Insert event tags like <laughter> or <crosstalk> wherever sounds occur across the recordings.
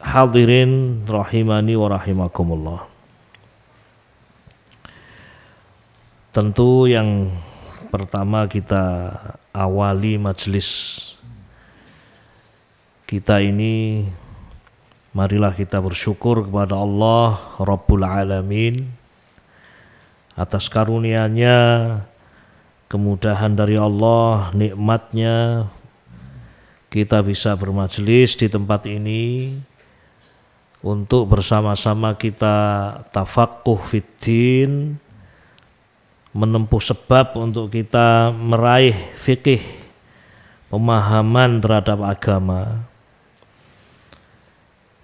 Hadirin rahimani wa rahimakumullah. Tentu yang pertama kita awali majelis kita ini marilah kita bersyukur kepada Allah Rabbul Alamin atas karunia-Nya kemudahan dari Allah nikmatnya kita bisa bermajelis di tempat ini untuk bersama-sama kita tafakuh fitin menempuh sebab untuk kita meraih fikih pemahaman terhadap agama.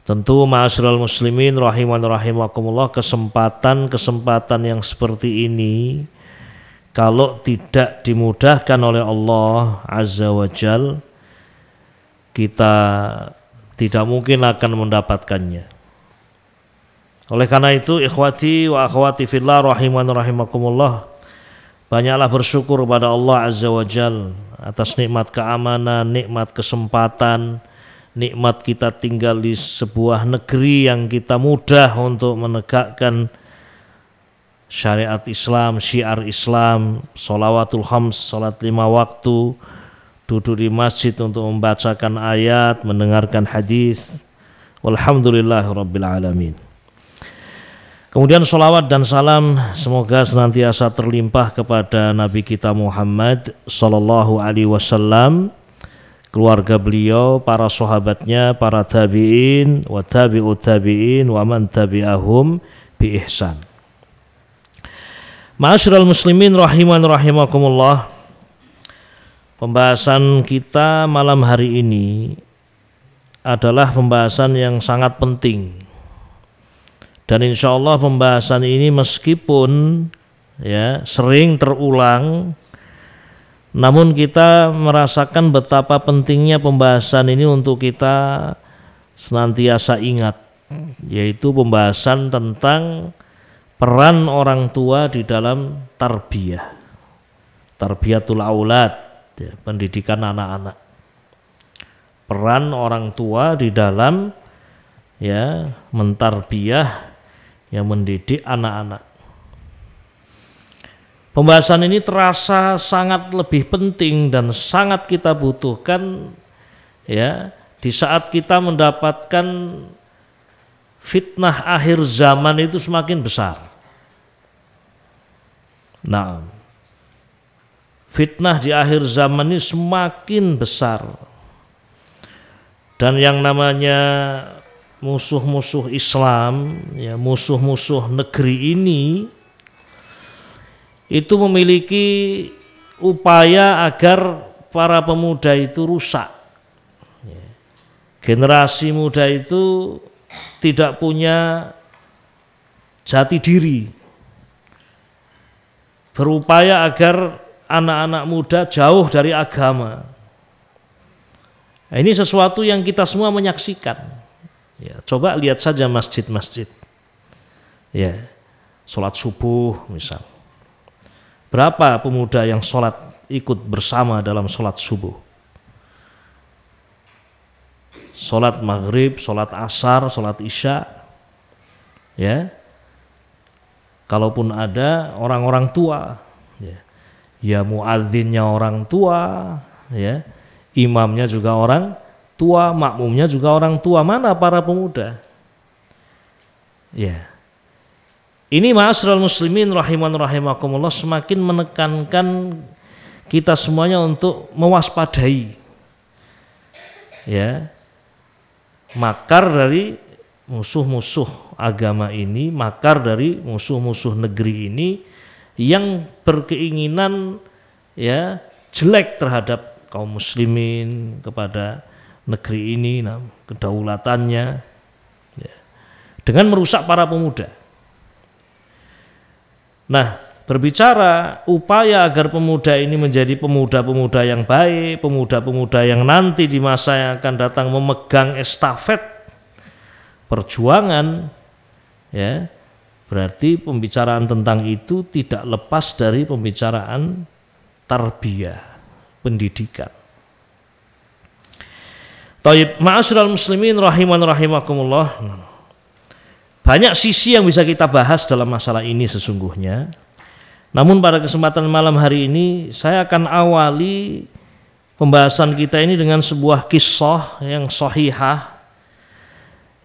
Tentu ma'asyiral muslimin rahiman rahimakumullah kesempatan-kesempatan yang seperti ini kalau tidak dimudahkan oleh Allah azza wa jal kita tidak mungkin akan mendapatkannya. Oleh karena itu ikhwati wa akhwati fillah rahiman rahimakumullah banyaklah bersyukur kepada Allah Azza wa Jal atas nikmat keamanan, nikmat kesempatan, nikmat kita tinggal di sebuah negeri yang kita mudah untuk menegakkan syariat Islam, syiar Islam, solawatul hams, salat lima waktu, duduk di masjid untuk membacakan ayat, mendengarkan hadis. Walhamdulillah Rabbil Alamin. Kemudian salawat dan salam semoga senantiasa terlimpah kepada Nabi kita Muhammad Sallallahu Alaihi Wasallam, keluarga beliau, para sahabatnya, para tabiin, wa tabi'ut tabiin, wa man tabi'ahum bi ihsan. Ma'asyiral muslimin rahiman rahimakumullah. Pembahasan kita malam hari ini adalah pembahasan yang sangat penting. Dan insya Allah pembahasan ini meskipun ya sering terulang, namun kita merasakan betapa pentingnya pembahasan ini untuk kita senantiasa ingat, yaitu pembahasan tentang peran orang tua di dalam tarbiyah, tarbiyatul aulad ya, pendidikan anak-anak. Peran orang tua di dalam ya mentarbiyah yang mendidik anak-anak. Pembahasan ini terasa sangat lebih penting dan sangat kita butuhkan ya di saat kita mendapatkan fitnah akhir zaman itu semakin besar. Nah, fitnah di akhir zaman ini semakin besar. Dan yang namanya musuh-musuh Islam, ya musuh-musuh negeri ini itu memiliki upaya agar para pemuda itu rusak. Generasi muda itu tidak punya jati diri. Berupaya agar anak-anak muda jauh dari agama. Nah, ini sesuatu yang kita semua menyaksikan. Ya, coba lihat saja masjid-masjid. Ya, sholat subuh misal. Berapa pemuda yang sholat ikut bersama dalam sholat subuh? Sholat maghrib, sholat asar, sholat isya, ya. Kalaupun ada orang-orang tua, ya muadzinnya orang tua, ya, imamnya juga orang tua, makmumnya juga orang tua. Mana para pemuda? Ya, ini ma'asyiral muslimin rahiman rahimakumullah semakin menekankan kita semuanya untuk mewaspadai ya makar dari musuh-musuh agama ini, makar dari musuh-musuh negeri ini yang berkeinginan ya jelek terhadap kaum muslimin kepada negeri ini, nah, kedaulatannya ya, dengan merusak para pemuda. Nah, berbicara upaya agar pemuda ini menjadi pemuda-pemuda yang baik, pemuda-pemuda yang nanti di masa yang akan datang memegang estafet perjuangan, ya, berarti pembicaraan tentang itu tidak lepas dari pembicaraan tarbiyah, pendidikan. Taib ma'asyiral muslimin rahiman rahimakumullah. Banyak sisi yang bisa kita bahas dalam masalah ini sesungguhnya. Namun pada kesempatan malam hari ini saya akan awali pembahasan kita ini dengan sebuah kisah yang sahihah.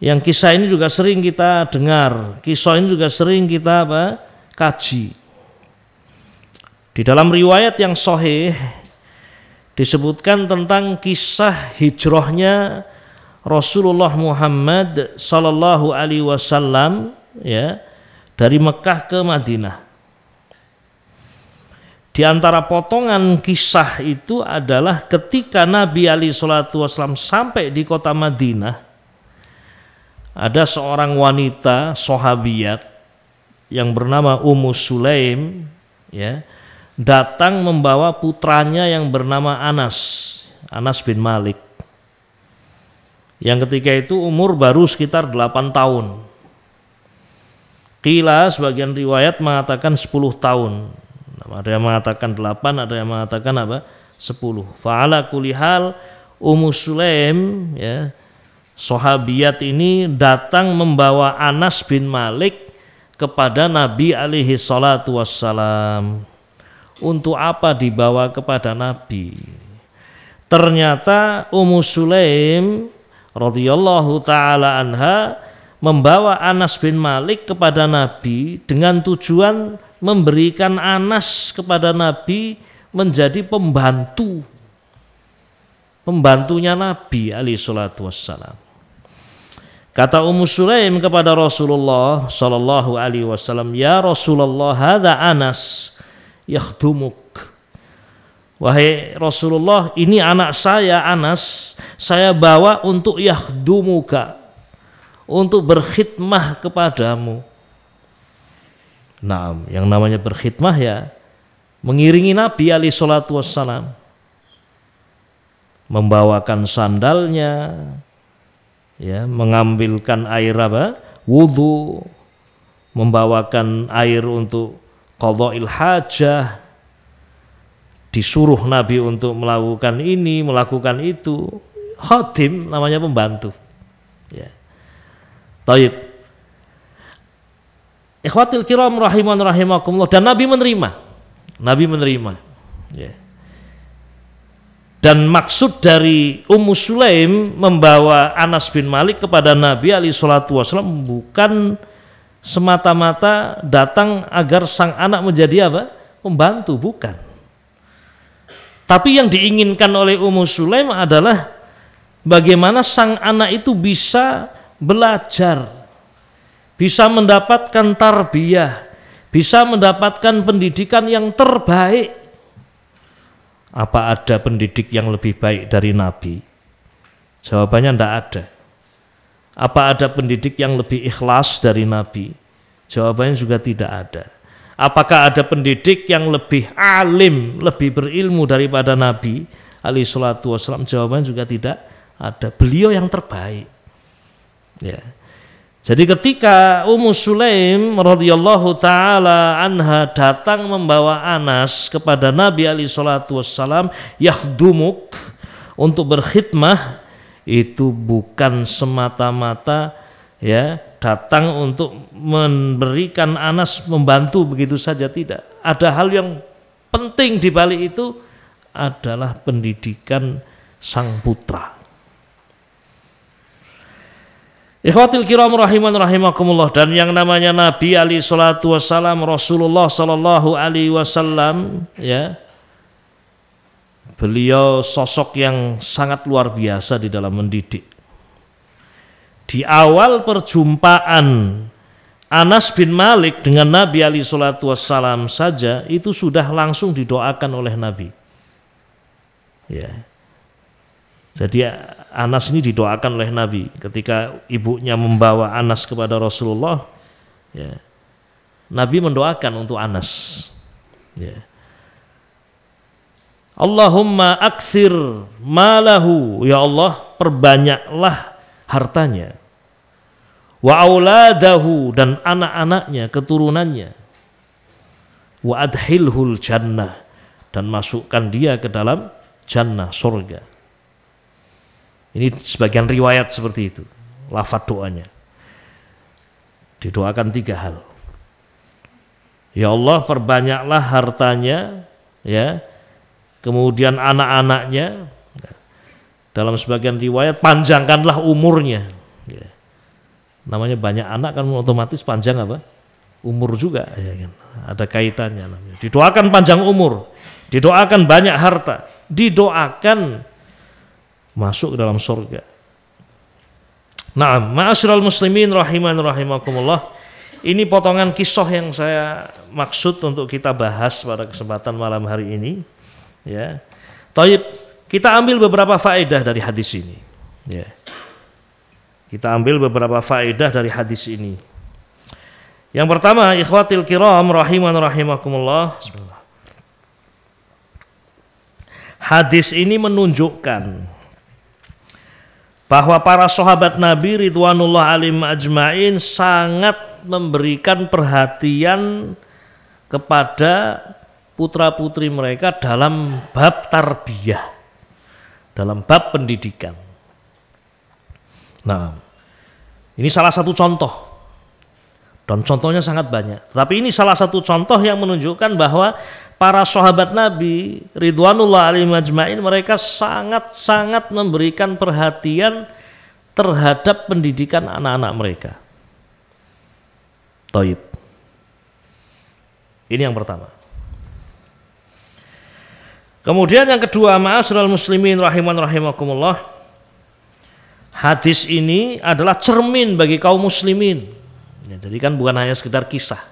Yang kisah ini juga sering kita dengar, kisah ini juga sering kita apa? kaji. Di dalam riwayat yang sahih disebutkan tentang kisah hijrahnya Rasulullah Muhammad sallallahu alaihi wasallam ya dari Mekah ke Madinah. Di antara potongan kisah itu adalah ketika Nabi Ali Shallallahu Wasallam sampai di kota Madinah, ada seorang wanita sahabiat yang bernama Ummu Sulaim, ya, datang membawa putranya yang bernama Anas, Anas bin Malik yang ketika itu umur baru sekitar 8 tahun. Kila sebagian riwayat mengatakan 10 tahun. Ada yang mengatakan 8, ada yang mengatakan apa? 10. Fa'ala kulihal Ummu Sulaim ya, sahabiat ini datang membawa Anas bin Malik kepada Nabi alaihi salatu wassalam. Untuk apa dibawa kepada Nabi? Ternyata Ummu Sulaim radhiyallahu taala anha membawa Anas bin Malik kepada Nabi dengan tujuan memberikan Anas kepada Nabi menjadi pembantu pembantunya Nabi alaihi salatu wassalam. Kata Ummu Sulaim kepada Rasulullah sallallahu alaihi wasallam, "Ya Rasulullah, hadza Anas yakhdumuk." Wahai Rasulullah, ini anak saya Anas, saya bawa untuk yahdumuka, untuk berkhidmah kepadamu. Nah, yang namanya berkhidmah ya mengiringi Nabi Ali Shallallahu Wassalam, membawakan sandalnya, ya, mengambilkan air apa? Wudhu, membawakan air untuk qadha'il hajah, disuruh Nabi untuk melakukan ini, melakukan itu. Khadim namanya pembantu. Ya. Taib. Ikhwatil kiram rahiman rahimakumullah dan Nabi menerima. Nabi menerima. Ya. Dan maksud dari Ummu Sulaim membawa Anas bin Malik kepada Nabi Ali Shallallahu Wasallam bukan semata-mata datang agar sang anak menjadi apa? Pembantu, bukan tapi yang diinginkan oleh Ummu Sulaim adalah bagaimana sang anak itu bisa belajar, bisa mendapatkan tarbiyah, bisa mendapatkan pendidikan yang terbaik. Apa ada pendidik yang lebih baik dari Nabi? Jawabannya tidak ada. Apa ada pendidik yang lebih ikhlas dari Nabi? Jawabannya juga tidak ada. Apakah ada pendidik yang lebih alim, lebih berilmu daripada Nabi? Ali salatu wassalam jawabannya juga tidak ada. Beliau yang terbaik. Ya. Jadi ketika Ummu Sulaim radhiyallahu taala anha datang membawa Anas kepada Nabi Ali salatu wassalam yahdumuk untuk berkhidmah itu bukan semata-mata ya datang untuk memberikan Anas membantu begitu saja tidak. Ada hal yang penting di balik itu adalah pendidikan sang putra. Ikhwatil kiram rahiman rahimakumullah dan yang namanya Nabi Ali salatu wasalam Rasulullah sallallahu alaihi wasallam ya beliau sosok yang sangat luar biasa di dalam mendidik. Di awal perjumpaan Anas bin Malik dengan Nabi Ali salatu wasalam saja itu sudah langsung didoakan oleh Nabi. Ya. Jadi Anas ini didoakan oleh Nabi ketika ibunya membawa Anas kepada Rasulullah. Ya. Nabi mendoakan untuk Anas. Ya. Allahumma aksir malahu ya Allah perbanyaklah hartanya wa auladahu dan anak-anaknya keturunannya wa adhilhul jannah dan masukkan dia ke dalam jannah surga ini sebagian riwayat seperti itu. Lafat doanya. Didoakan tiga hal. Ya Allah perbanyaklah hartanya, ya. Kemudian anak-anaknya. Dalam sebagian riwayat panjangkanlah umurnya. Ya. Namanya banyak anak kan otomatis panjang apa? Umur juga ya kan. Ada kaitannya. Didoakan panjang umur, didoakan banyak harta, didoakan masuk ke dalam surga. Nah, ma'asyiral muslimin rahiman rahimakumullah. Ini potongan kisah yang saya maksud untuk kita bahas pada kesempatan malam hari ini. Ya. Taib, kita ambil beberapa faedah dari hadis ini. Ya. Kita ambil beberapa faedah dari hadis ini. Yang pertama, ikhwatil kiram rahiman rahimakumullah. Hadis ini menunjukkan bahwa para sahabat Nabi Ridwanullah alim ajmain sangat memberikan perhatian kepada putra-putri mereka dalam bab tarbiyah, dalam bab pendidikan. Nah, ini salah satu contoh. Dan contohnya sangat banyak. Tapi ini salah satu contoh yang menunjukkan bahwa para sahabat Nabi Ridwanullah alaihi majma'in mereka sangat-sangat memberikan perhatian terhadap pendidikan anak-anak mereka. Toib. Ini yang pertama. Kemudian yang kedua, ma'asyiral muslimin rahiman rahimakumullah. Hadis ini adalah cermin bagi kaum muslimin. Ya, jadi kan bukan hanya sekedar kisah.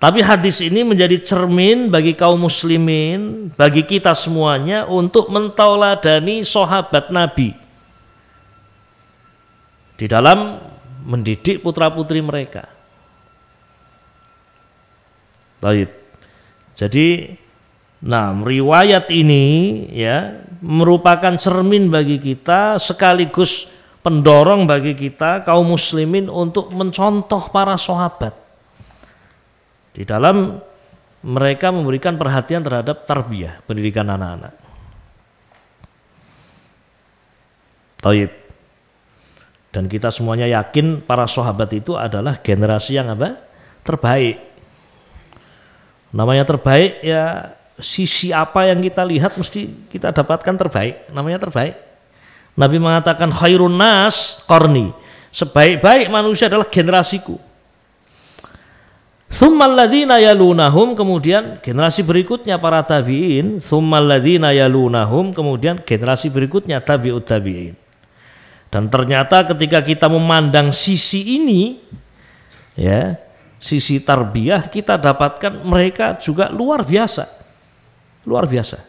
Tapi hadis ini menjadi cermin bagi kaum muslimin, bagi kita semuanya untuk mentauladani sahabat Nabi di dalam mendidik putra-putri mereka. Baik. Jadi nah riwayat ini ya merupakan cermin bagi kita sekaligus pendorong bagi kita kaum muslimin untuk mencontoh para sahabat di dalam mereka memberikan perhatian terhadap tarbiyah, pendidikan anak-anak. Taib. Dan kita semuanya yakin para sahabat itu adalah generasi yang apa? Terbaik. Namanya terbaik ya sisi apa yang kita lihat mesti kita dapatkan terbaik. Namanya terbaik. Nabi mengatakan khairun nas korni. Sebaik-baik manusia adalah generasiku. Summal ladzina yalunahum kemudian generasi berikutnya para tabi'in, summal ladzina yalunahum kemudian generasi berikutnya tabi'ut tabi'in. Dan ternyata ketika kita memandang sisi ini ya, sisi tarbiyah kita dapatkan mereka juga luar biasa. Luar biasa.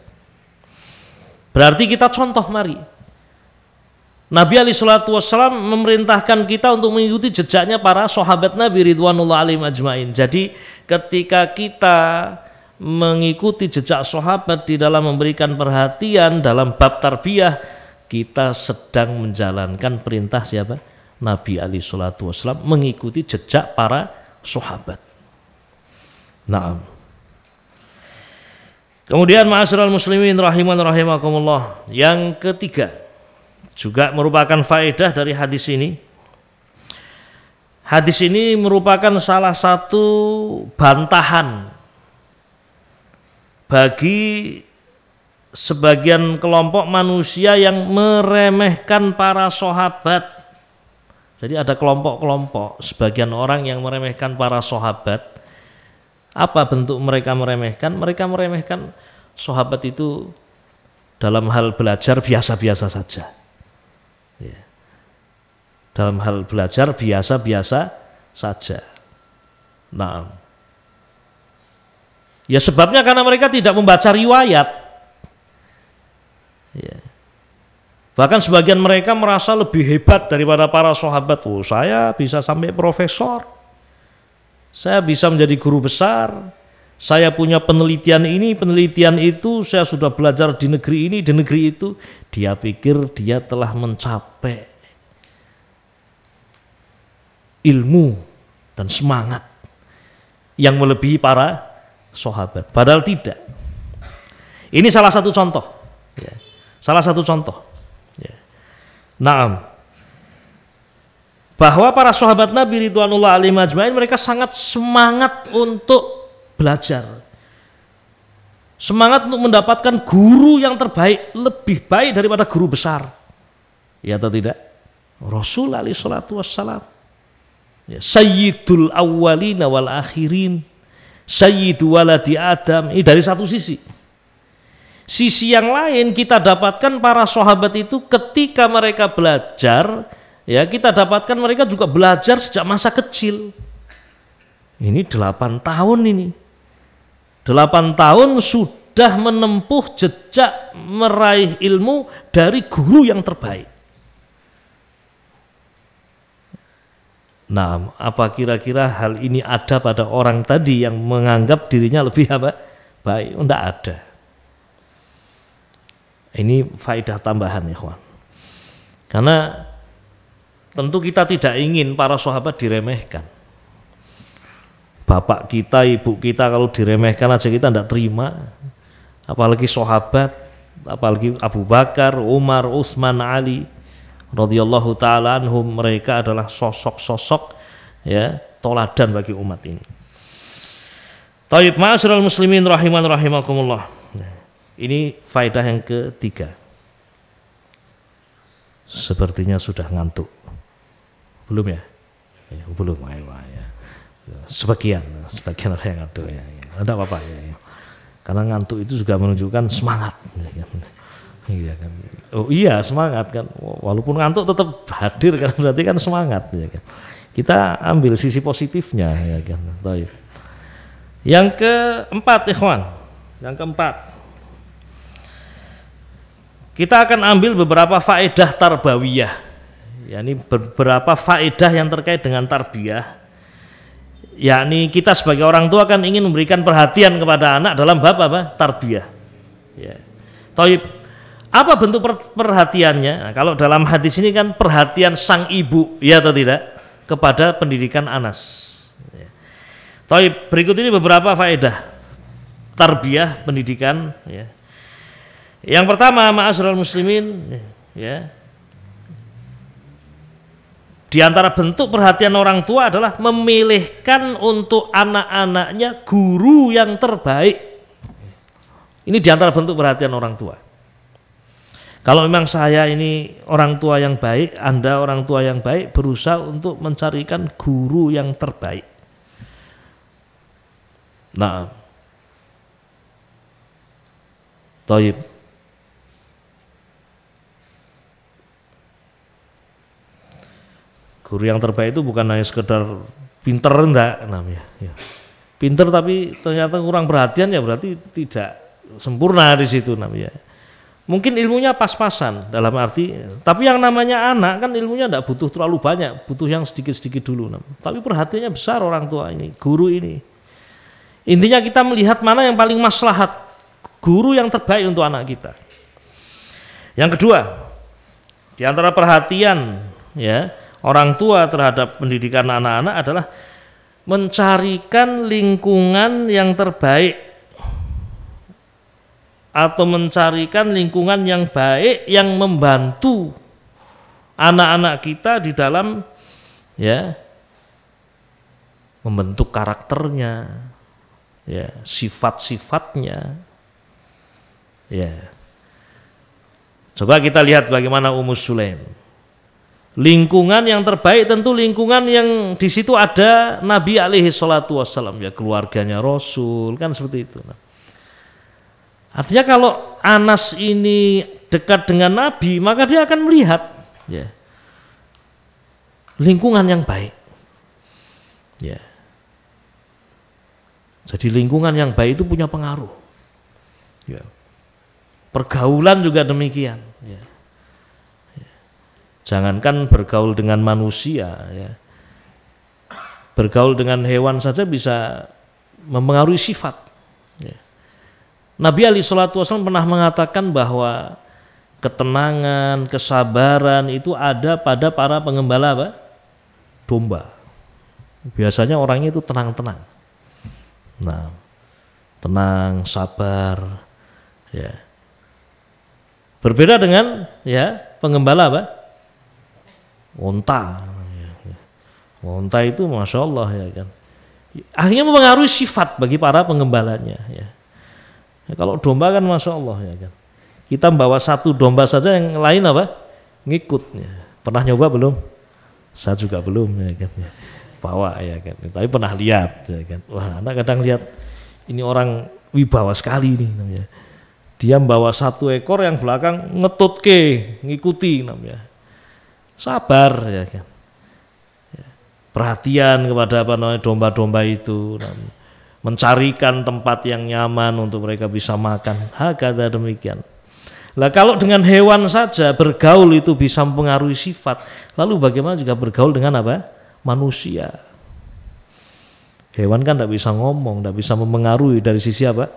Berarti kita contoh mari. Nabi Ali Shallallahu Wasallam memerintahkan kita untuk mengikuti jejaknya para sahabat Nabi Ridwanullah alim ajmain. Jadi ketika kita mengikuti jejak sahabat di dalam memberikan perhatian dalam bab tarbiyah, kita sedang menjalankan perintah siapa? Nabi Ali Shallallahu Wasallam mengikuti jejak para sahabat. Nah, kemudian ma'asyiral muslimin rahiman rahimakumullah. Yang ketiga, juga merupakan faedah dari hadis ini. Hadis ini merupakan salah satu bantahan bagi sebagian kelompok manusia yang meremehkan para sahabat. Jadi ada kelompok-kelompok, sebagian orang yang meremehkan para sahabat. Apa bentuk mereka meremehkan? Mereka meremehkan sahabat itu dalam hal belajar biasa-biasa saja Ya. Dalam hal belajar biasa-biasa saja. Nah, ya sebabnya karena mereka tidak membaca riwayat. Ya. Bahkan sebagian mereka merasa lebih hebat daripada para sahabat. Oh, saya bisa sampai profesor. Saya bisa menjadi guru besar. Saya punya penelitian ini, penelitian itu, saya sudah belajar di negeri ini, di negeri itu dia pikir dia telah mencapai ilmu dan semangat yang melebihi para sahabat. Padahal tidak. Ini salah satu contoh. Ya. Salah satu contoh. Ya. Naam. Bahwa para sahabat Nabi Ridwanullah alim ajmain mereka sangat semangat untuk belajar. Semangat untuk mendapatkan guru yang terbaik lebih baik daripada guru besar. Ya atau tidak? Rasul alaihi salatu wassalam. Ya, sayyidul awwalina wal akhirin. Sayyidu waladi adam. Ini dari satu sisi. Sisi yang lain kita dapatkan para sahabat itu ketika mereka belajar ya kita dapatkan mereka juga belajar sejak masa kecil. Ini delapan tahun ini Delapan tahun sudah menempuh jejak meraih ilmu dari guru yang terbaik. Nah, apa kira-kira hal ini ada pada orang tadi yang menganggap dirinya lebih apa? Baik, tidak oh, ada. Ini faedah tambahan ya. Karena tentu kita tidak ingin para sahabat diremehkan bapak kita, ibu kita kalau diremehkan aja kita tidak terima. Apalagi sahabat, apalagi Abu Bakar, Umar, Utsman, Ali radhiyallahu taala anhum mereka adalah sosok-sosok ya toladan bagi umat ini. Taib ma'asyiral muslimin rahiman rahimakumullah. Ini faedah yang ketiga. Sepertinya sudah ngantuk. Belum ya? ya belum, ayo, ayo sebagian sebagian orang yang ngantuk ya, ya. ada apa-apa ya, ya. karena ngantuk itu juga menunjukkan semangat ya, kan. iya kan oh iya semangat kan walaupun ngantuk tetap hadir kan <laughs> berarti kan semangat ya kan kita ambil sisi positifnya ya kan Baik. yang keempat ikhwan yang keempat kita akan ambil beberapa faedah tarbawiyah ya ini beberapa faedah yang terkait dengan tarbiyah yakni kita sebagai orang tua kan ingin memberikan perhatian kepada anak dalam bab apa? tarbiyah. Ya. Taib. Apa bentuk perhatiannya? Nah, kalau dalam hadis ini kan perhatian sang ibu, ya atau tidak, kepada pendidikan Anas. Ya. Taib. Berikut ini beberapa faedah tarbiyah pendidikan. Ya. Yang pertama, ma'asyiral muslimin, ya, di antara bentuk perhatian orang tua adalah memilihkan untuk anak-anaknya guru yang terbaik. Ini di antara bentuk perhatian orang tua. Kalau memang saya ini orang tua yang baik, Anda orang tua yang baik, berusaha untuk mencarikan guru yang terbaik. Nah, Toib. Guru yang terbaik itu bukan hanya sekedar pinter enggak namanya ya. pinter tapi ternyata kurang perhatian ya berarti tidak sempurna di situ namanya mungkin ilmunya pas-pasan dalam arti tapi yang namanya anak kan ilmunya tidak butuh terlalu banyak butuh yang sedikit-sedikit dulu tapi perhatiannya besar orang tua ini guru ini. Intinya kita melihat mana yang paling maslahat guru yang terbaik untuk anak kita. Yang kedua di antara perhatian ya orang tua terhadap pendidikan anak-anak adalah mencarikan lingkungan yang terbaik atau mencarikan lingkungan yang baik yang membantu anak-anak kita di dalam ya membentuk karakternya ya sifat-sifatnya ya. Coba kita lihat bagaimana Ummu Sulaim lingkungan yang terbaik tentu lingkungan yang di situ ada Nabi alaihi salatu wassalam ya keluarganya Rasul kan seperti itu nah. Artinya kalau Anas ini dekat dengan Nabi, maka dia akan melihat ya, lingkungan yang baik. Ya. Jadi lingkungan yang baik itu punya pengaruh. Ya. Pergaulan juga demikian. Jangankan bergaul dengan manusia, ya. bergaul dengan hewan saja bisa mempengaruhi sifat. Ya. Nabi Ali Shallallahu Wasallam pernah mengatakan bahwa ketenangan, kesabaran itu ada pada para pengembala apa? domba. Biasanya orangnya itu tenang-tenang. Nah, tenang, sabar, ya. Berbeda dengan ya pengembala apa? Onta. Onta itu masya Allah ya kan. Akhirnya mempengaruhi sifat bagi para pengembalanya. Ya. Ya, kalau domba kan masya Allah ya kan. Kita bawa satu domba saja yang lain apa? Ngikut. Ya. Pernah nyoba belum? Saya juga belum ya kan. Ya. Bawa ya kan. Tapi pernah lihat ya kan. Wah anak kadang lihat ini orang wibawa sekali nih namanya. Dia membawa satu ekor yang belakang ngetut ke ngikuti namanya. Sabar ya kan. Perhatian kepada apa namanya domba-domba itu. Mencarikan tempat yang nyaman untuk mereka bisa makan. Hakada demikian. Lah kalau dengan hewan saja bergaul itu bisa mempengaruhi sifat. Lalu bagaimana juga bergaul dengan apa? Manusia. Hewan kan tidak bisa ngomong, tidak bisa mempengaruhi dari sisi apa?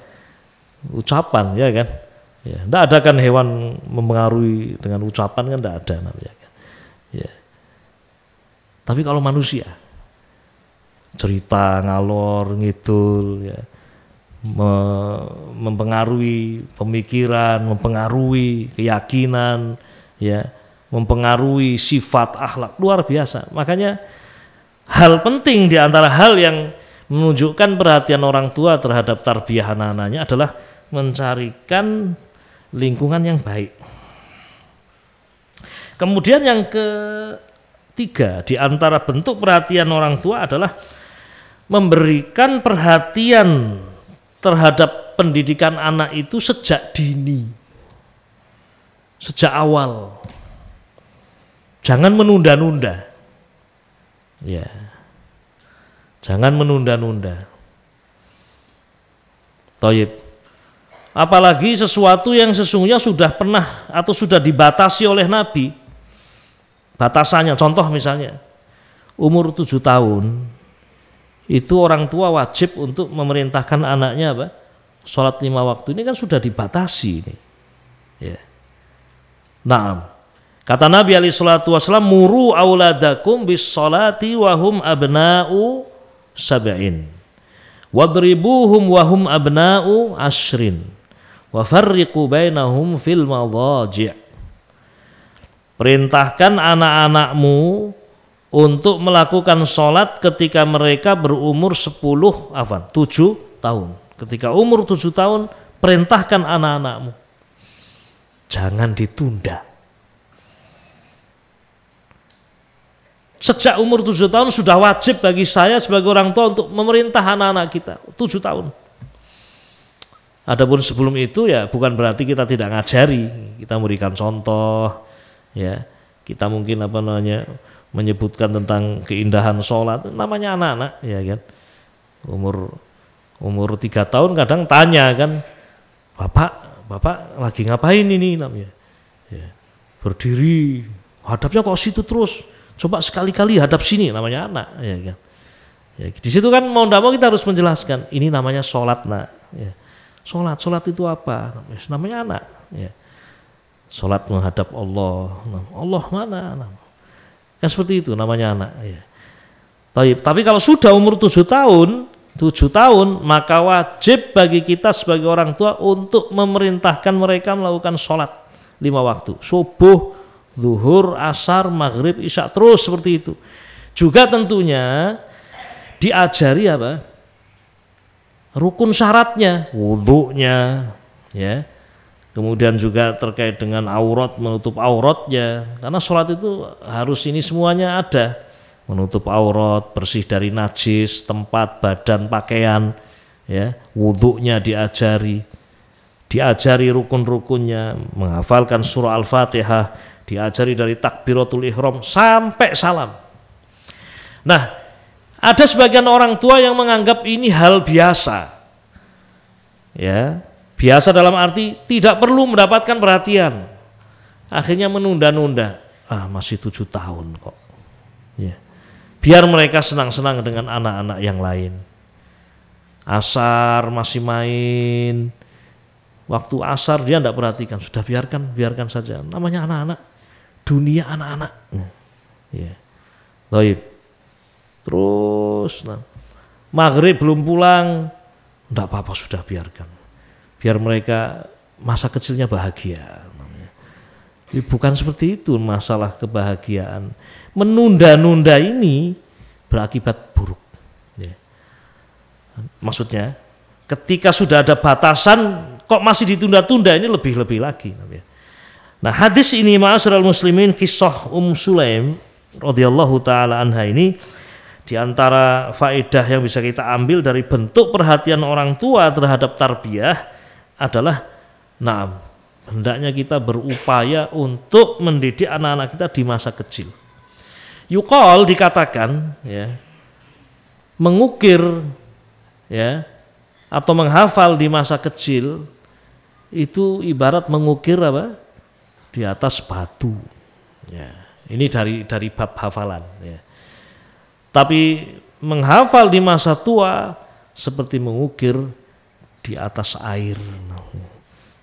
Ucapan, ya kan? Ya, tidak ada kan hewan mempengaruhi dengan ucapan kan tidak ada namanya kan. Ya. Tapi kalau manusia, cerita ngalor ngidul ya mempengaruhi pemikiran, mempengaruhi keyakinan, ya, mempengaruhi sifat akhlak luar biasa. Makanya hal penting di antara hal yang menunjukkan perhatian orang tua terhadap tarbiyah anak-anaknya adalah mencarikan lingkungan yang baik. Kemudian yang ketiga di antara bentuk perhatian orang tua adalah memberikan perhatian terhadap pendidikan anak itu sejak dini, sejak awal. Jangan menunda-nunda. Ya. Jangan menunda-nunda. Toyib. Apalagi sesuatu yang sesungguhnya sudah pernah atau sudah dibatasi oleh Nabi. Batasannya, contoh misalnya, umur tujuh tahun, itu orang tua wajib untuk memerintahkan anaknya apa? Sholat lima waktu ini kan sudah dibatasi ini. Ya. Nah, kata Nabi Ali Shallallahu Wasallam, muru auladakum bis salati wahum abna'u sab'in, wadribuhum wahum abna'u ashrin, wa farriqu bainahum fil madaji'. Perintahkan anak-anakmu untuk melakukan sholat ketika mereka berumur 10 apa 7 tahun. Ketika umur 7 tahun perintahkan anak-anakmu. Jangan ditunda. Sejak umur 7 tahun sudah wajib bagi saya sebagai orang tua untuk memerintah anak-anak kita. 7 tahun. Adapun sebelum itu ya bukan berarti kita tidak ngajari, kita memberikan contoh, ya kita mungkin apa namanya menyebutkan tentang keindahan sholat. Namanya anak-anak ya kan? Umur umur tiga tahun kadang tanya kan bapak bapak lagi ngapain ini? Namanya. Ya, berdiri hadapnya kok situ terus? Coba sekali-kali hadap sini namanya anak ya kan? Ya, di situ kan mau tidak mau kita harus menjelaskan ini namanya sholat nak. Ya. sholat sholat itu apa? Namanya anak ya. Sholat menghadap Allah Allah mana Kan seperti itu namanya anak. Ya. Tapi, tapi kalau sudah umur tujuh tahun, tujuh tahun, maka wajib bagi kita sebagai orang tua untuk memerintahkan mereka melakukan sholat lima waktu. Subuh, zuhur, asar, maghrib, isya, terus seperti itu. Juga tentunya diajari apa? Rukun syaratnya, wudhunya, ya, kemudian juga terkait dengan aurat menutup auratnya. Karena sholat itu harus ini semuanya ada. Menutup aurat bersih dari najis tempat badan pakaian ya wudhunya diajari. Diajari rukun-rukunnya menghafalkan surah al-fatihah diajari dari takbiratul ihram sampai salam. Nah ada sebagian orang tua yang menganggap ini hal biasa ya Biasa dalam arti tidak perlu mendapatkan perhatian. Akhirnya menunda-nunda. Ah masih tujuh tahun kok. Ya. Biar mereka senang-senang dengan anak-anak yang lain. Asar masih main. Waktu asar dia tidak perhatikan. Sudah biarkan, biarkan saja. Namanya anak-anak. Dunia anak-anak. Ya. Baik. Terus. Nah. Maghrib belum pulang. Tidak apa-apa sudah biarkan biar mereka masa kecilnya bahagia. Bukan seperti itu masalah kebahagiaan. Menunda-nunda ini berakibat buruk. Ya. Maksudnya, ketika sudah ada batasan, kok masih ditunda-tunda ini lebih-lebih lagi. Nah hadis ini ma'asyiral muslimin kisah Um Sulaim radhiyallahu taala anha ini di antara faedah yang bisa kita ambil dari bentuk perhatian orang tua terhadap tarbiyah adalah nah hendaknya kita berupaya untuk mendidik anak-anak kita di masa kecil. Yukol dikatakan ya mengukir ya atau menghafal di masa kecil itu ibarat mengukir apa? Di atas batu ya. Ini dari dari bab hafalan ya. Tapi menghafal di masa tua seperti mengukir di atas air.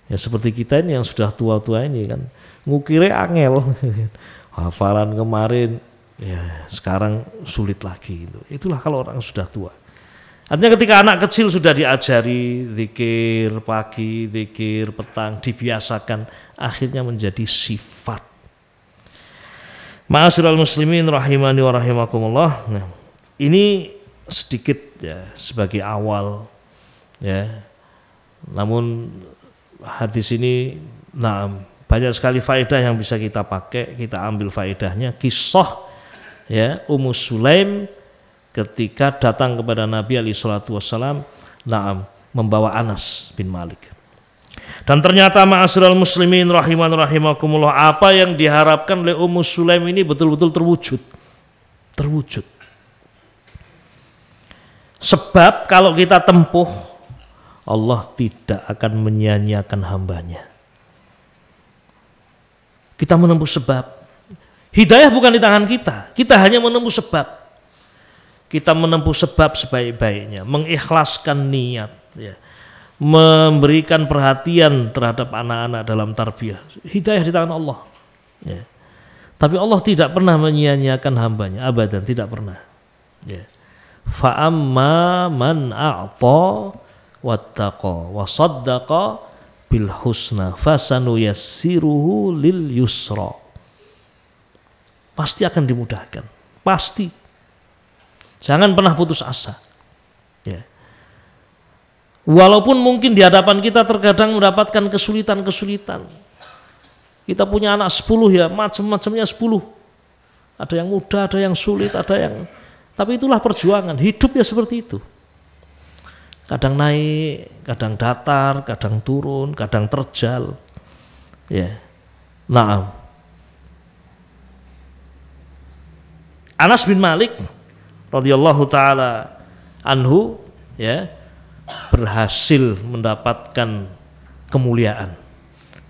Ya seperti kita ini yang sudah tua-tua ini kan ngukire angel. <laughs> Hafalan kemarin ya sekarang sulit lagi itu. Itulah kalau orang sudah tua. Artinya ketika anak kecil sudah diajari zikir pagi, zikir petang, dibiasakan akhirnya menjadi sifat. Ma'asyiral muslimin rahimani wa rahimakumullah. Nah, ini sedikit ya sebagai awal ya namun hadis ini nah banyak sekali faedah yang bisa kita pakai, kita ambil faedahnya. Kisah ya Ummu Sulaim ketika datang kepada Nabi alaihi wasallam nah membawa Anas bin Malik. Dan ternyata ma'asyiral muslimin rahiman rahimakumullah apa yang diharapkan oleh Ummu Sulaim ini betul-betul terwujud. Terwujud. Sebab kalau kita tempuh Allah tidak akan menyia-nyiakan hambanya. Kita menempuh sebab. Hidayah bukan di tangan kita. Kita hanya menempuh sebab. Kita menempuh sebab sebaik-baiknya. Mengikhlaskan niat. Ya. Memberikan perhatian terhadap anak-anak dalam tarbiyah. Hidayah di tangan Allah. Ya. Tapi Allah tidak pernah menyia-nyiakan hambanya. Abadan, tidak pernah. Ya. Fa'amma man a'ta wattaqa wa saddaqa bil husna fasanu yassiruhu lil yusra. Pasti akan dimudahkan. Pasti. Jangan pernah putus asa. Ya. Walaupun mungkin di hadapan kita terkadang mendapatkan kesulitan-kesulitan. Kita punya anak 10 ya macam-macamnya 10 ada yang mudah ada yang sulit ada yang tapi itulah perjuangan. Hidup ya seperti itu kadang naik, kadang datar, kadang turun, kadang terjal. Ya. Nah. Anas bin Malik radhiyallahu taala anhu ya berhasil mendapatkan kemuliaan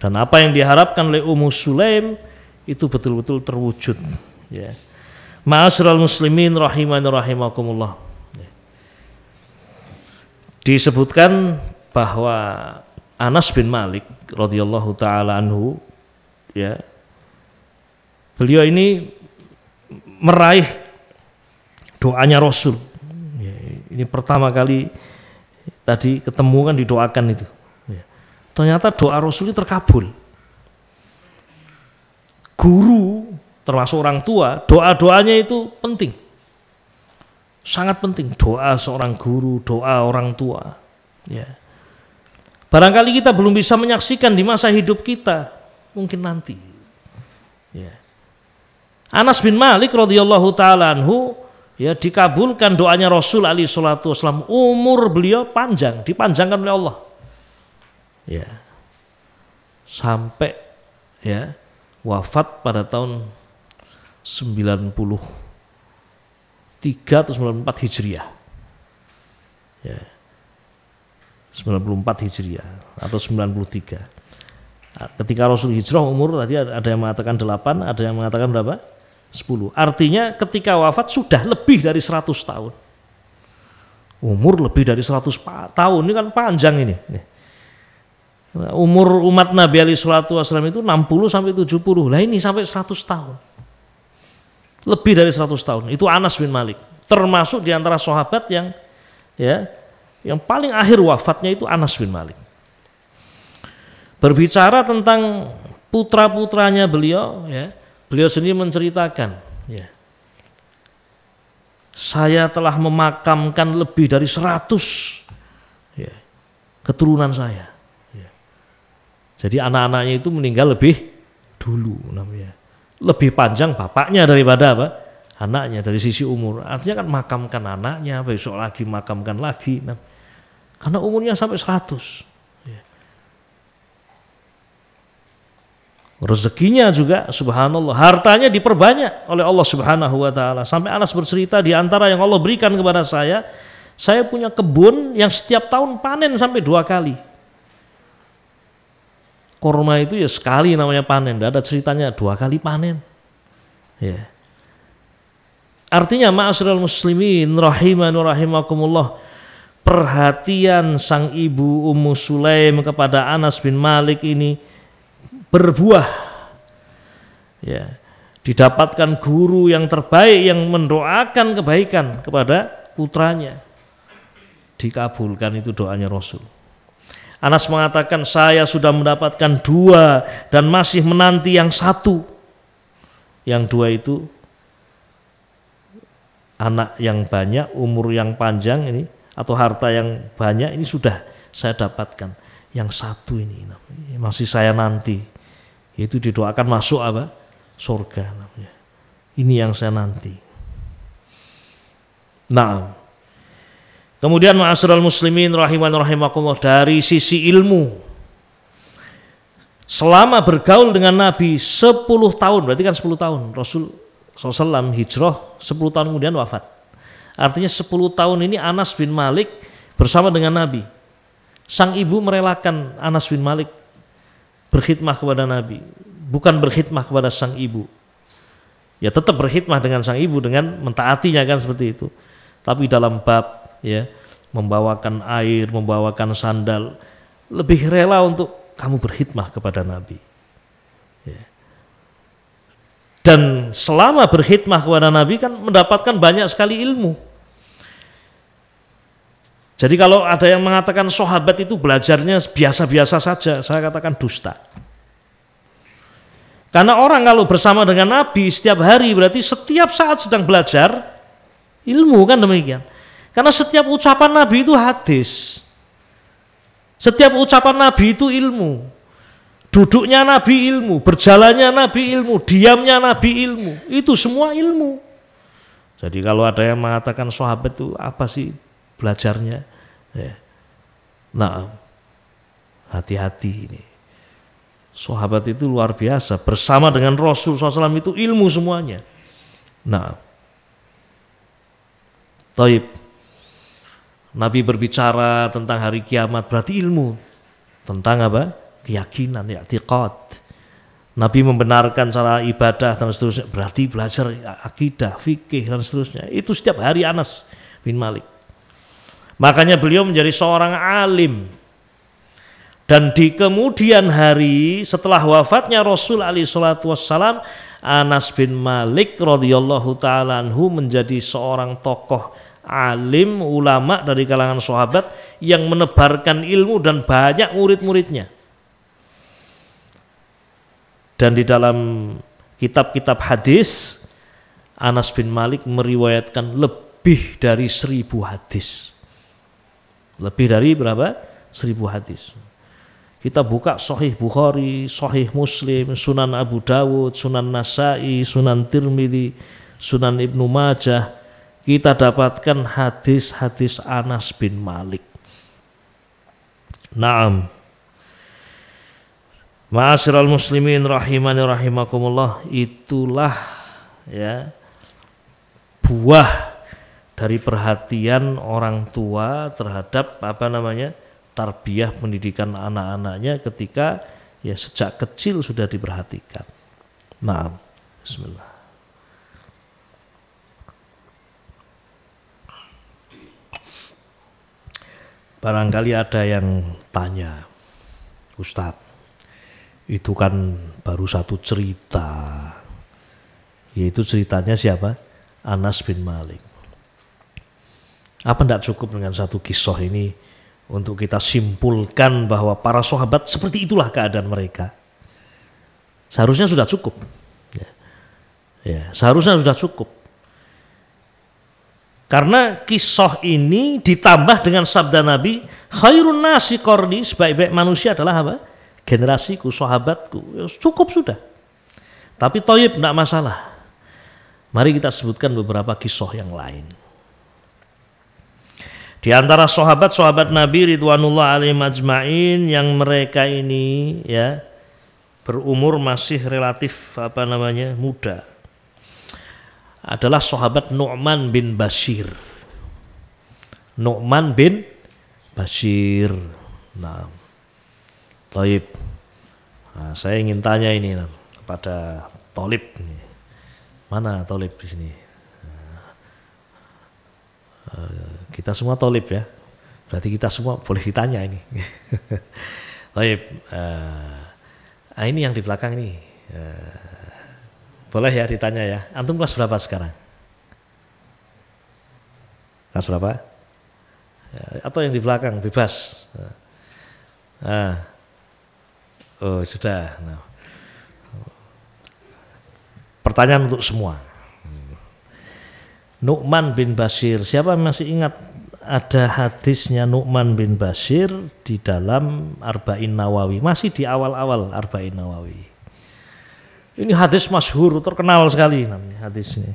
dan apa yang diharapkan oleh Ummu Sulaim itu betul-betul terwujud ya Ma'asyiral muslimin rahimani rahimakumullah. Disebutkan bahwa Anas bin Malik radhiyallahu taala anhu ya beliau ini meraih doanya Rasul. Ya, ini pertama kali tadi ketemu kan didoakan itu. Ya. Ternyata doa Rasul ini terkabul. Guru termasuk orang tua, doa-doanya itu penting. Sangat penting doa seorang guru, doa orang tua. Ya. Barangkali kita belum bisa menyaksikan di masa hidup kita, mungkin nanti. Ya. Anas bin Malik radhiyallahu taala anhu ya dikabulkan doanya Rasul Ali Shallallahu Wasallam umur beliau panjang dipanjangkan oleh Allah ya sampai ya wafat pada tahun 90 394 Hijriah. Ya. 94 Hijriah atau 93. Ah, ketika Rasul hijrah umur tadi ada yang mengatakan 8, ada yang mengatakan berapa? 10. Artinya ketika wafat sudah lebih dari 100 tahun. Umur lebih dari 100 tahun ini kan panjang ini. Umur umat Nabi Ali Shallallahu Wasallam itu 60 sampai 70. Lah ini sampai 100 tahun. Lebih dari 100 tahun. Itu Anas bin Malik. Termasuk di antara sahabat yang ya yang paling akhir wafatnya itu Anas bin Malik. Berbicara tentang putra-putranya beliau ya, Beliau sendiri menceritakan, ya, saya telah memakamkan lebih dari seratus ya, keturunan saya. Ya. Jadi anak-anaknya itu meninggal lebih dulu namanya. Lebih panjang bapaknya daripada apa? Anaknya dari sisi umur. Artinya kan makamkan anaknya, besok lagi makamkan lagi. Nah, karena umurnya sampai seratus. rezekinya juga subhanallah hartanya diperbanyak oleh Allah subhanahu wa ta'ala sampai Anas bercerita di antara yang Allah berikan kepada saya saya punya kebun yang setiap tahun panen sampai dua kali korma itu ya sekali namanya panen. Tidak ada ceritanya dua kali panen. Ya. Artinya ma'asyiral muslimin rahiman rahimakumullah perhatian sang ibu Ummu Sulaim kepada Anas bin Malik ini berbuah. Ya. Didapatkan guru yang terbaik yang mendoakan kebaikan kepada putranya. Dikabulkan itu doanya Rasul Anas mengatakan saya sudah mendapatkan dua dan masih menanti yang satu yang dua itu anak yang banyak umur yang panjang ini atau harta yang banyak ini sudah saya dapatkan yang satu ini masih saya nanti itu didoakan masuk apa? Surga namanya. Ini yang saya nanti. Nah, kemudian ma'asyiral muslimin rahiman rahimakumullah dari sisi ilmu selama bergaul dengan Nabi 10 tahun berarti kan 10 tahun Rasul SAW hijrah 10 tahun kemudian wafat artinya 10 tahun ini Anas bin Malik bersama dengan Nabi sang ibu merelakan Anas bin Malik berkhidmah kepada Nabi, bukan berkhidmah kepada sang ibu. Ya tetap berkhidmah dengan sang ibu dengan mentaatinya kan seperti itu. Tapi dalam bab ya membawakan air, membawakan sandal, lebih rela untuk kamu berkhidmah kepada Nabi. Ya. Dan selama berkhidmah kepada Nabi kan mendapatkan banyak sekali ilmu. Jadi kalau ada yang mengatakan sahabat itu belajarnya biasa-biasa saja, saya katakan dusta. Karena orang kalau bersama dengan Nabi setiap hari berarti setiap saat sedang belajar ilmu kan demikian. Karena setiap ucapan Nabi itu hadis. Setiap ucapan Nabi itu ilmu. Duduknya Nabi ilmu, berjalannya Nabi ilmu, diamnya Nabi ilmu. Itu semua ilmu. Jadi kalau ada yang mengatakan sahabat itu apa sih belajarnya. Ya. Nah, hati-hati ini. Sahabat itu luar biasa. Bersama dengan Rasul SAW itu ilmu semuanya. Nah, Taib. Nabi berbicara tentang hari kiamat berarti ilmu. Tentang apa? Keyakinan, ya, i'tiqad. Nabi membenarkan cara ibadah dan seterusnya berarti belajar akidah, fikih dan seterusnya. Itu setiap hari Anas bin Malik. Makanya beliau menjadi seorang alim. Dan di kemudian hari setelah wafatnya Rasul alaihi salatu wassalam, Anas bin Malik radhiyallahu taala anhu menjadi seorang tokoh alim ulama dari kalangan sahabat yang menebarkan ilmu dan banyak murid-muridnya. Dan di dalam kitab-kitab hadis Anas bin Malik meriwayatkan lebih dari seribu hadis. Lebih dari berapa? Seribu hadis. Kita buka Sahih Bukhari, Sahih Muslim, Sunan Abu Dawud, Sunan Nasai, Sunan Tirmidzi, Sunan Ibnu Majah. Kita dapatkan hadis-hadis Anas bin Malik. Naam. Ma'asyiral muslimin rahimani rahimakumullah itulah ya buah dari perhatian orang tua terhadap apa namanya tarbiyah pendidikan anak-anaknya ketika ya sejak kecil sudah diperhatikan. Nah, bismillah. Barangkali ada yang tanya, Ustadz, itu kan baru satu cerita. Yaitu ceritanya siapa? Anas bin Malik. Apa tidak cukup dengan satu kisah ini untuk kita simpulkan bahwa para sahabat seperti itulah keadaan mereka? Seharusnya sudah cukup. Ya, ya seharusnya sudah cukup karena kisah ini ditambah dengan sabda Nabi, khairun nasi korni, sebaik-baik manusia adalah apa? generasiku, sahabatku, ya cukup sudah. Tapi toyib tidak masalah. Mari kita sebutkan beberapa kisah yang lain. Di antara sahabat-sahabat Nabi Ridwanullah alaihi majma'in yang mereka ini ya berumur masih relatif apa namanya muda adalah sahabat Nu'man bin Bashir. Nu'man bin Bashir. Nah, Taib. Nah, saya ingin tanya ini nah, kepada Tolib. Mana Tolib di sini? Uh, kita semua Tolib ya. Berarti kita semua boleh ditanya ini. <laughs> Taib. Uh, nah ini yang di belakang ini. Uh, boleh ya ditanya ya. Antum kelas berapa sekarang? Kelas berapa? Ya, atau yang di belakang bebas. Nah, Oh, sudah. Nah. Pertanyaan untuk semua. Nu'man bin Bashir. Siapa masih ingat ada hadisnya Nu'man bin Bashir di dalam Arba'in Nawawi. Masih di awal-awal Arba'in Nawawi. Ini hadis masyhur, terkenal sekali namanya hadis ini.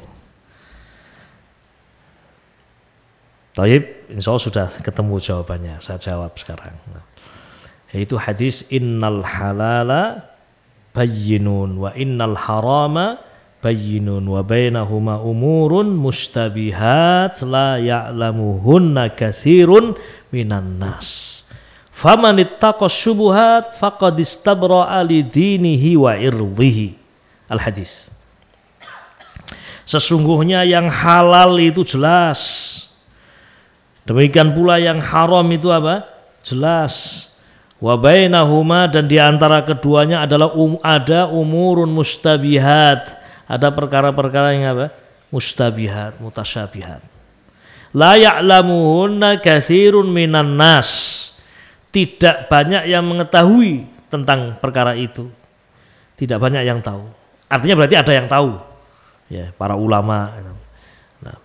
Taib, insya Allah sudah ketemu jawabannya. Saya jawab sekarang. Nah yaitu hadis innal halala bayyinun wa innal harama bayyinun wa bainahuma umurun mustabihat la ya'lamuhunna katsirun minan nas faman ittaqa syubuhat faqad istabra'a li dinihi wa irdhihi al hadis sesungguhnya yang halal itu jelas demikian pula yang haram itu apa jelas Wabainahuma dan di antara keduanya adalah um, ada umurun mustabihat. Ada perkara-perkara yang apa? Mustabihat, mutasyabihat. La ya'lamuhunna kathirun minan nas. Tidak banyak yang mengetahui tentang perkara itu. Tidak banyak yang tahu. Artinya berarti ada yang tahu. Ya, para ulama. Nah,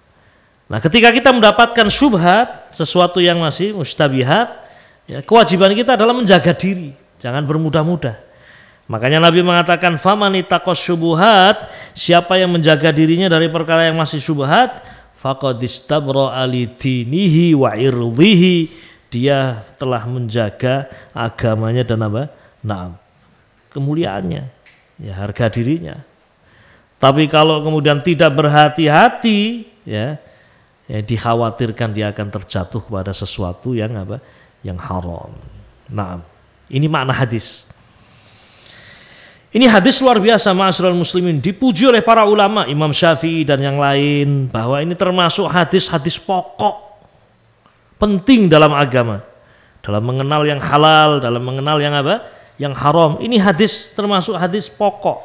nah ketika kita mendapatkan syubhat, sesuatu yang masih mustabihat, Ya, kewajiban kita adalah menjaga diri, jangan bermudah-mudah. Makanya Nabi mengatakan famani takos syubuhat, siapa yang menjaga dirinya dari perkara yang masih syubhat, faqad istabra ali dinihi wa irdhihi, dia telah menjaga agamanya dan apa? Nah, kemuliaannya, ya harga dirinya. Tapi kalau kemudian tidak berhati-hati, ya ya, dikhawatirkan dia akan terjatuh pada sesuatu yang apa? Yang haram. Nah ini makna hadis. Ini hadis luar biasa ma'asyiral muslimin. Dipuji oleh para ulama Imam Syafi'i dan yang lain bahwa ini termasuk hadis-hadis pokok penting dalam agama. Dalam mengenal yang halal dalam mengenal yang apa yang haram ini hadis termasuk hadis pokok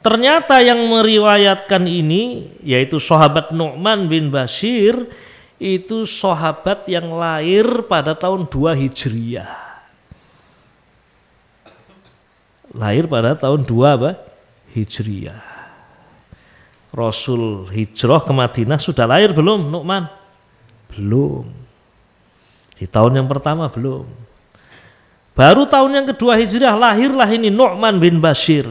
ternyata yang meriwayatkan ini yaitu sahabat Nu'man bin Bashir itu sahabat yang lahir pada tahun 2 Hijriyah lahir pada tahun 2 apa? Hijriyah. Rasul hijrah ke Madinah sudah lahir belum Nu'man? Belum. Di tahun yang pertama belum. Baru tahun yang kedua Hijriah lahirlah ini Nu'man bin Bashir.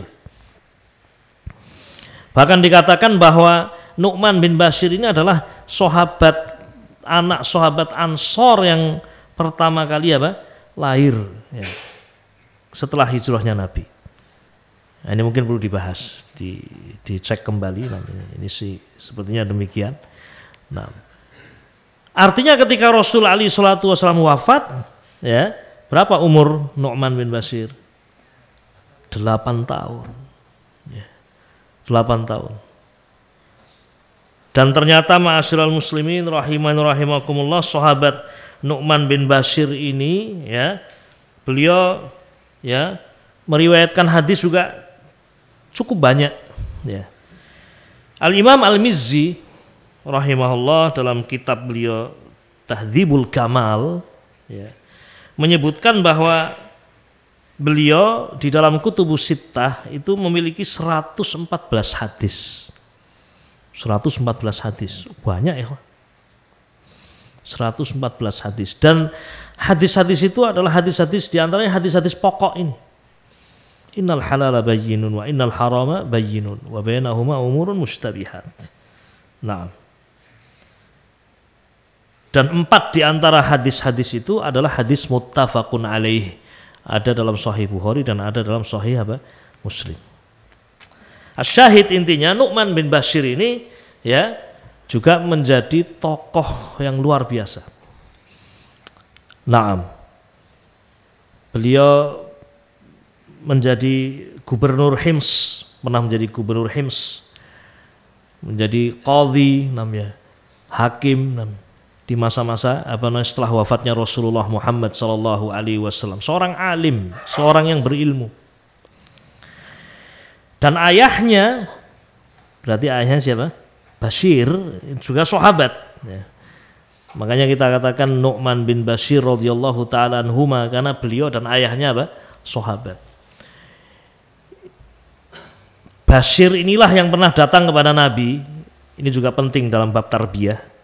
Bahkan dikatakan bahwa Nu'man bin Bashir ini adalah sahabat anak sahabat Ansor yang pertama kali apa? lahir ya. setelah hijrahnya Nabi. Nah, ini mungkin perlu dibahas, di, dicek kembali. Nah, ini sih sepertinya demikian. Nah, artinya ketika Rasul Ali Shallallahu Wasallam wafat, ya berapa umur Nu'man bin Basir? Delapan tahun. Ya, delapan tahun. Dan ternyata ma'asyiral muslimin rahiman rahimakumullah sahabat Nu'man bin Basir ini ya beliau ya meriwayatkan hadis juga cukup banyak ya. Al Imam Al Mizzi rahimahullah dalam kitab beliau Tahdzibul Kamal ya, menyebutkan bahwa beliau di dalam kutubus sittah itu memiliki 114 hadis. 114 hadis. Banyak ya. 114 hadis dan hadis-hadis itu adalah hadis-hadis di antaranya hadis-hadis pokok ini Innal halala bayyinun wa innal harama bayyinun wa bainahuma umurun mustabihat. Nah. Dan empat di antara hadis-hadis itu adalah hadis muttafaqun alaih. Ada dalam sahih Bukhari dan ada dalam sahih apa? Muslim. Asyahid intinya Nu'man bin Bashir ini ya juga menjadi tokoh yang luar biasa. Naam. Beliau menjadi gubernur Hims, pernah menjadi gubernur Hims, menjadi qadhi namanya, hakim namanya di masa-masa apa namanya setelah wafatnya Rasulullah Muhammad sallallahu alaihi wasallam, seorang alim, seorang yang berilmu. Dan ayahnya berarti ayahnya siapa? Bashir juga sahabat ya. Makanya kita katakan Nu'man bin Bashir radhiyallahu taala anhuma karena beliau dan ayahnya apa? sahabat. Bashir inilah yang pernah datang kepada Nabi. Ini juga penting dalam bab tarbiyah.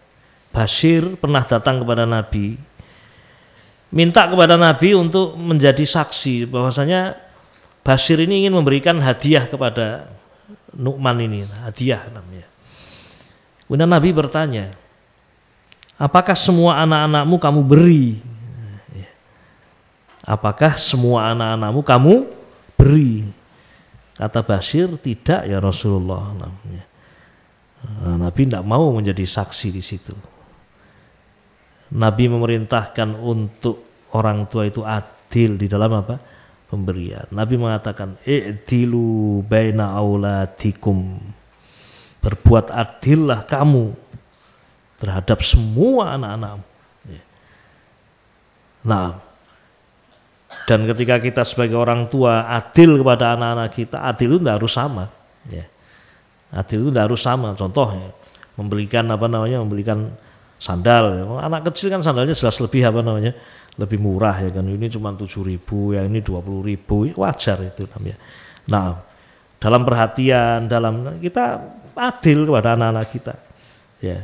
Bashir pernah datang kepada Nabi, minta kepada Nabi untuk menjadi saksi bahwasanya Bashir ini ingin memberikan hadiah kepada Nu'man ini, hadiah namanya. Kemudian Nabi bertanya, apakah semua anak-anakmu kamu beri? Apakah semua anak-anakmu kamu beri? Kata Basir tidak ya Rasulullah namanya. Nah, Nabi tidak mau menjadi saksi di situ. Nabi memerintahkan untuk orang tua itu adil di dalam apa? Pemberian. Nabi mengatakan, "I'dilu baina auladikum." Berbuat adillah kamu terhadap semua anak-anakmu. Nah, dan ketika kita sebagai orang tua adil kepada anak-anak kita, adil itu tidak harus sama. Ya. Adil itu tidak harus sama. Contoh ya, membelikan apa namanya, membelikan sandal. Anak kecil kan sandalnya jelas lebih apa namanya, lebih murah ya kan. Ini cuma tujuh ribu, yang ini dua puluh ribu, wajar itu namanya. Nah, dalam perhatian, dalam kita adil kepada anak-anak kita. Ya.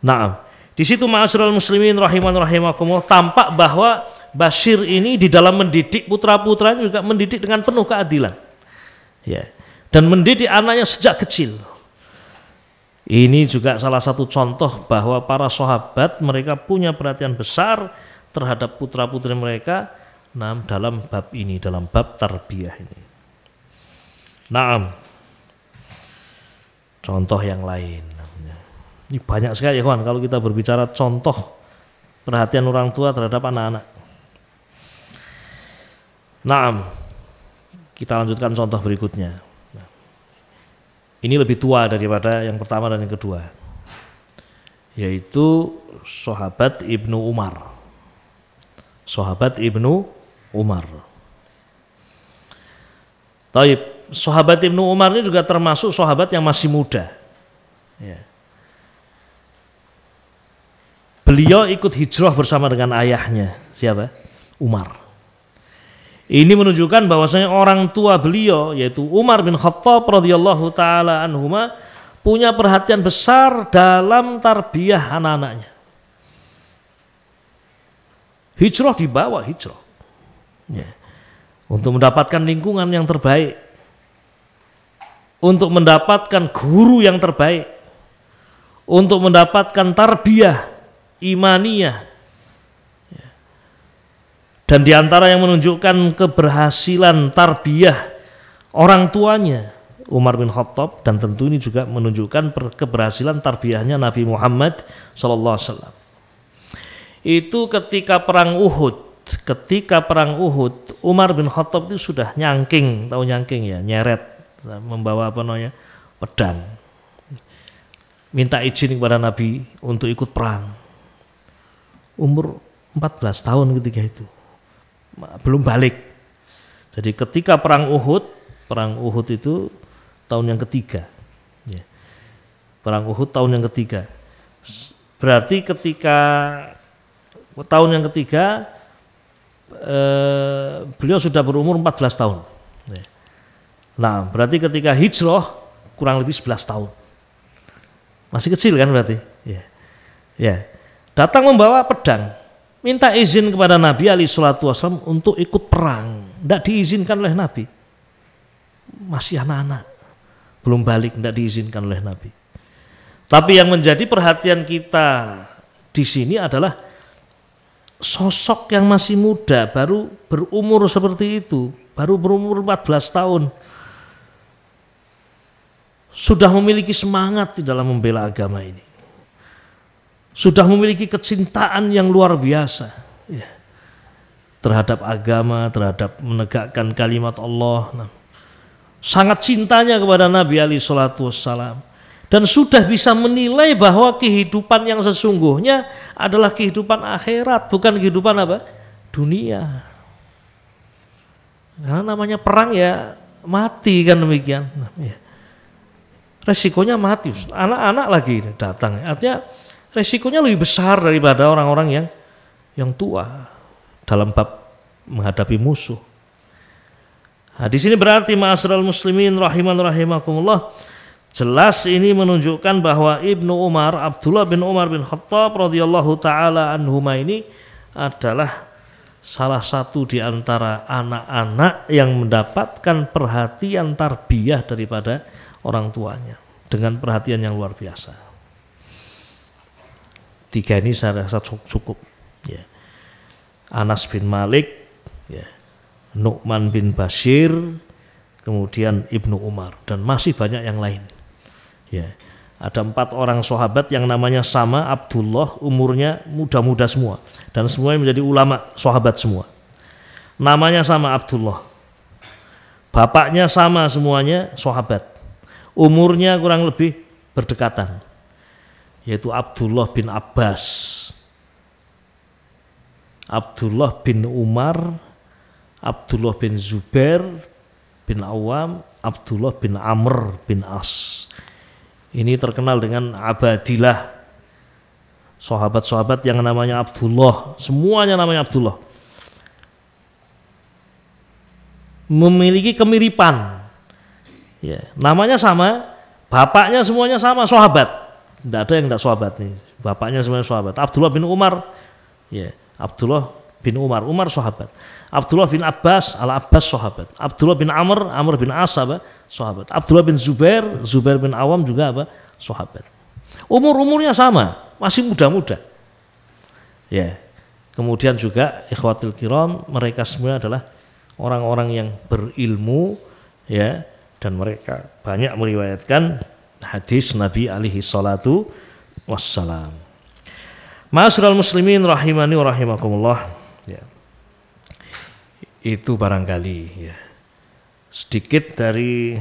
Nah, di situ ma'asyiral muslimin rahiman rahimakumullah tampak bahwa Bashir ini di dalam mendidik putra-putra juga mendidik dengan penuh keadilan. Ya. Dan mendidik anaknya sejak kecil. Ini juga salah satu contoh bahwa para sahabat mereka punya perhatian besar terhadap putra-putri mereka nah, dalam bab ini, dalam bab tarbiyah ini. Naam. Contoh yang lain. Ini banyak sekali ya kawan kalau kita berbicara contoh perhatian orang tua terhadap anak-anak. Nah, kita lanjutkan contoh berikutnya. Ini lebih tua daripada yang pertama dan yang kedua. Yaitu sahabat Ibnu Umar. Sahabat Ibnu Umar. Taib, sahabat Ibnu Umar ini juga termasuk sahabat yang masih muda. Ya. Beliau ikut hijrah bersama dengan ayahnya. Siapa? Umar. Ini menunjukkan bahwasanya orang tua beliau yaitu Umar bin Khattab radhiyallahu taala anhuma punya perhatian besar dalam tarbiyah anak-anaknya. Hijrah dibawa hijrah. Ya. Untuk mendapatkan lingkungan yang terbaik. Untuk mendapatkan guru yang terbaik. Untuk mendapatkan tarbiyah imaniyah dan di antara yang menunjukkan keberhasilan tarbiyah orang tuanya Umar bin Khattab dan tentu ini juga menunjukkan keberhasilan tarbiyahnya Nabi Muhammad Sallallahu Alaihi Wasallam. Itu ketika perang Uhud, ketika perang Uhud, Umar bin Khattab itu sudah nyangking, tahu nyangking ya, nyeret, membawa apa namanya pedang, minta izin kepada Nabi untuk ikut perang. Umur 14 tahun ketika itu belum balik. Jadi ketika perang Uhud, perang Uhud itu tahun yang ketiga. Ya. Perang Uhud tahun yang ketiga. Berarti ketika tahun yang ketiga eh, beliau sudah berumur 14 tahun. Ya. Nah, berarti ketika hijrah kurang lebih 11 tahun. Masih kecil kan berarti? Ya. Ya. Datang membawa pedang minta izin kepada Nabi Ali Shallallahu Wasallam untuk ikut perang. Tidak diizinkan oleh Nabi. Masih anak-anak, belum balik, tidak diizinkan oleh Nabi. Tapi yang menjadi perhatian kita di sini adalah sosok yang masih muda, baru berumur seperti itu, baru berumur 14 tahun, sudah memiliki semangat di dalam membela agama ini sudah memiliki kecintaan yang luar biasa ya, terhadap agama, terhadap menegakkan kalimat Allah. Nah, sangat cintanya kepada Nabi Ali Shallallahu Wasallam dan sudah bisa menilai bahwa kehidupan yang sesungguhnya adalah kehidupan akhirat, bukan kehidupan apa? Dunia. Karena namanya perang ya mati kan demikian. Nah, ya. Resikonya mati, anak-anak lagi datang. Artinya resikonya lebih besar daripada orang-orang yang yang tua dalam bab menghadapi musuh. Nah, di sini berarti ma'asyiral muslimin rahiman rahimakumullah jelas ini menunjukkan bahwa Ibnu Umar Abdullah bin Umar bin Khattab radhiyallahu taala anhuma ini adalah salah satu di antara anak-anak yang mendapatkan perhatian tarbiyah daripada orang tuanya dengan perhatian yang luar biasa tiga ini saya rasa cukup ya. Anas bin Malik ya. Nu'man bin Bashir kemudian Ibnu Umar dan masih banyak yang lain ya. Ada empat orang sahabat yang namanya sama Abdullah umurnya muda-muda semua dan semuanya menjadi ulama sahabat semua. Namanya sama Abdullah. Bapaknya sama semuanya sahabat. Umurnya kurang lebih berdekatan yaitu Abdullah bin Abbas. Abdullah bin Umar Abdullah bin Zubair bin Awam Abdullah bin Amr bin As. Ini terkenal dengan Abadilah. Sahabat-sahabat yang namanya Abdullah semuanya namanya Abdullah. Memiliki kemiripan. Ya namanya sama bapaknya semuanya sama sahabat tidak ada yang tidak sahabat nih. Bapaknya semuanya sahabat. Abdullah bin Umar, ya Abdullah bin Umar, Umar sahabat. Abdullah bin Abbas, al Abbas sahabat. Abdullah bin Amr, Amr bin As apa? sahabat. Abdullah bin Zubair, Zubair bin Awam juga apa? sahabat. Umur-umurnya sama, masih muda-muda. Ya. Kemudian juga ikhwatul kiram, mereka semua adalah orang-orang yang berilmu ya dan mereka banyak meriwayatkan hadis Nabi alaihi salatu wassalam. Ma'asyiral muslimin rahimani wa rahimakumullah. Ya. Itu barangkali ya. Sedikit dari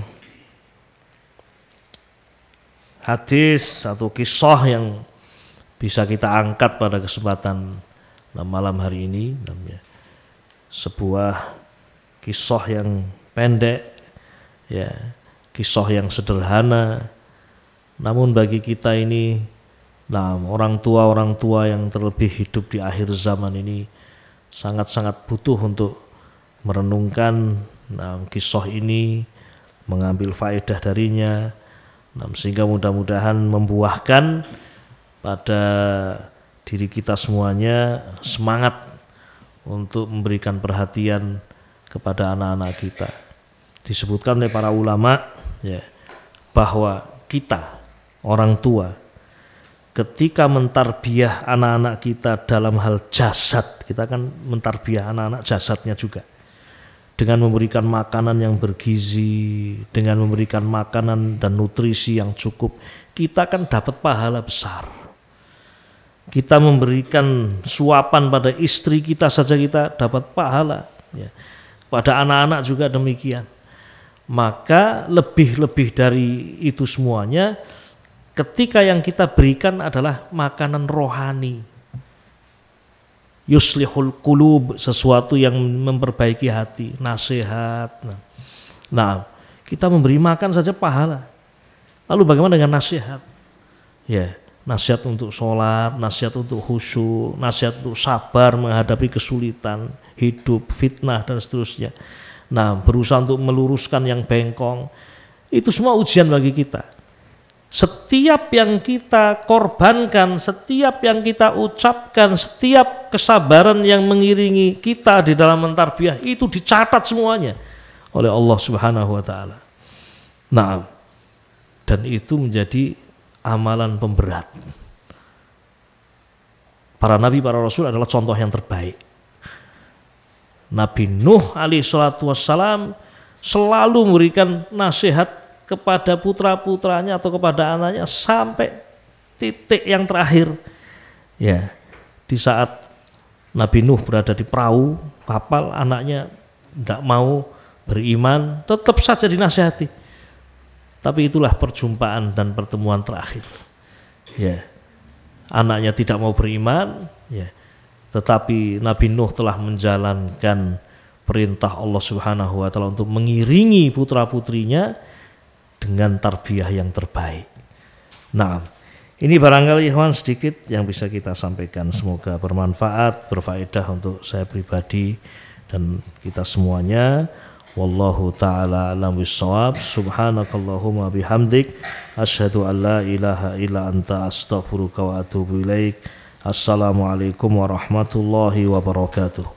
hadis atau kisah yang bisa kita angkat pada kesempatan malam hari ini namanya sebuah kisah yang pendek ya kisah yang sederhana namun bagi kita ini nah orang tua orang tua yang terlebih hidup di akhir zaman ini sangat-sangat butuh untuk merenungkan nah, kisah ini mengambil faedah darinya nah, sehingga mudah-mudahan membuahkan pada diri kita semuanya semangat untuk memberikan perhatian kepada anak-anak kita. Disebutkan oleh para ulama ya bahwa kita orang tua ketika mentarbiah anak-anak kita dalam hal jasad, kita kan mentarbiah anak-anak jasadnya juga. Dengan memberikan makanan yang bergizi, dengan memberikan makanan dan nutrisi yang cukup, kita kan dapat pahala besar kita memberikan suapan pada istri kita saja kita dapat pahala ya. pada anak-anak juga demikian maka lebih-lebih dari itu semuanya ketika yang kita berikan adalah makanan rohani yuslihul kulub sesuatu yang memperbaiki hati nasihat nah, nah kita memberi makan saja pahala lalu bagaimana dengan nasihat ya nasihat untuk sholat, nasihat untuk khusyuk, nasihat untuk sabar menghadapi kesulitan, hidup, fitnah dan seterusnya. Nah, berusaha untuk meluruskan yang bengkong. Itu semua ujian bagi kita. Setiap yang kita korbankan, setiap yang kita ucapkan, setiap kesabaran yang mengiringi kita di dalam mentarbiah itu dicatat semuanya oleh Allah Subhanahu wa taala. Nah, dan itu menjadi amalan pemberat. Para nabi, para rasul adalah contoh yang terbaik. Nabi Nuh alaihissalatu wassalam selalu memberikan nasihat kepada putra-putranya atau kepada anaknya sampai titik yang terakhir. Ya, di saat Nabi Nuh berada di perahu kapal, anaknya tidak mau beriman, tetap saja dinasihati tapi itulah perjumpaan dan pertemuan terakhir. Ya. Anaknya tidak mau beriman, ya. Tetapi Nabi Nuh telah menjalankan perintah Allah Subhanahu wa taala untuk mengiringi putra-putrinya dengan tarbiyah yang terbaik. Nah, ini barangkali ikhwan sedikit yang bisa kita sampaikan. Semoga bermanfaat, berfaedah untuk saya pribadi dan kita semuanya. Wallahu taala alam bisawab. Subhanakallahumma bihamdik asyhadu an la ilaha illa anta astaghfiruka wa atubu ilaik. Assalamualaikum warahmatullahi wabarakatuh.